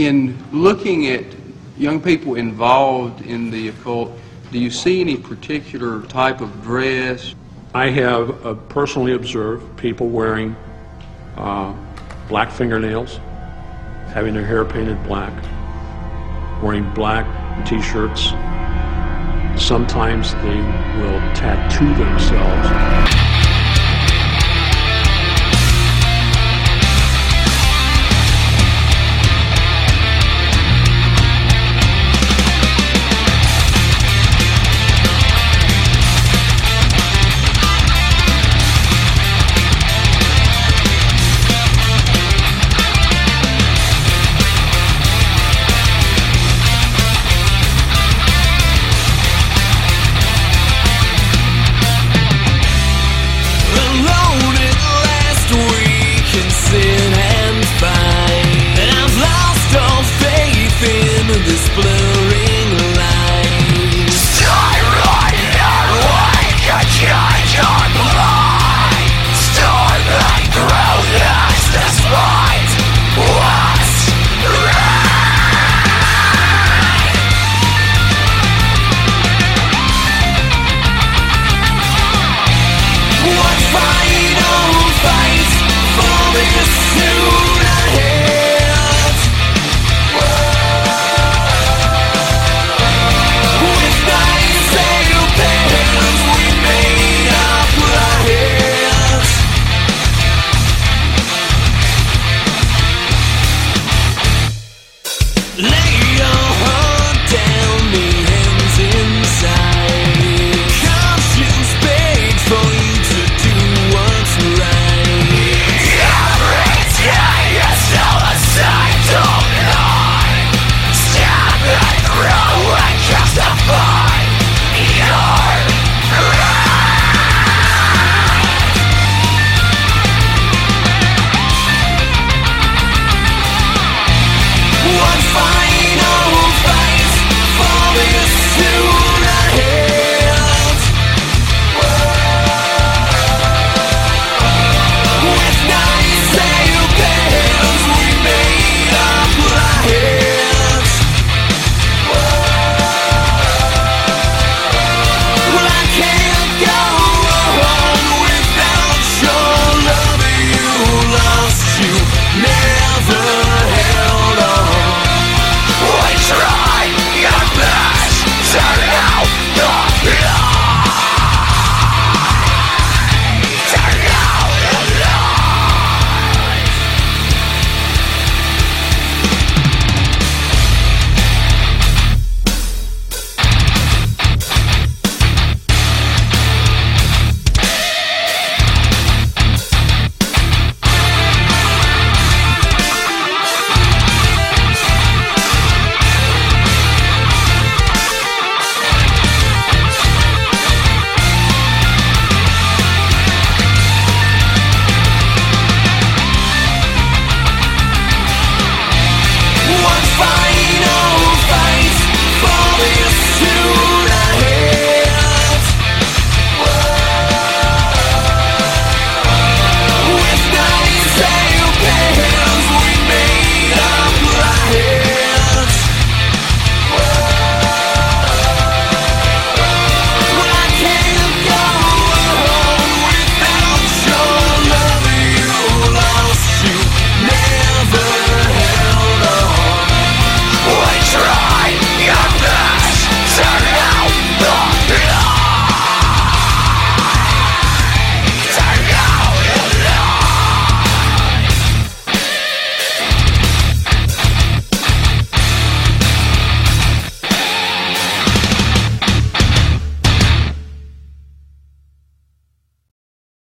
In looking at young people involved in the occult, do you see any particular type of dress? I have uh, personally observed people wearing uh, black fingernails, having their hair painted black, wearing black t-shirts. Sometimes they will tattoo themselves final fight for this new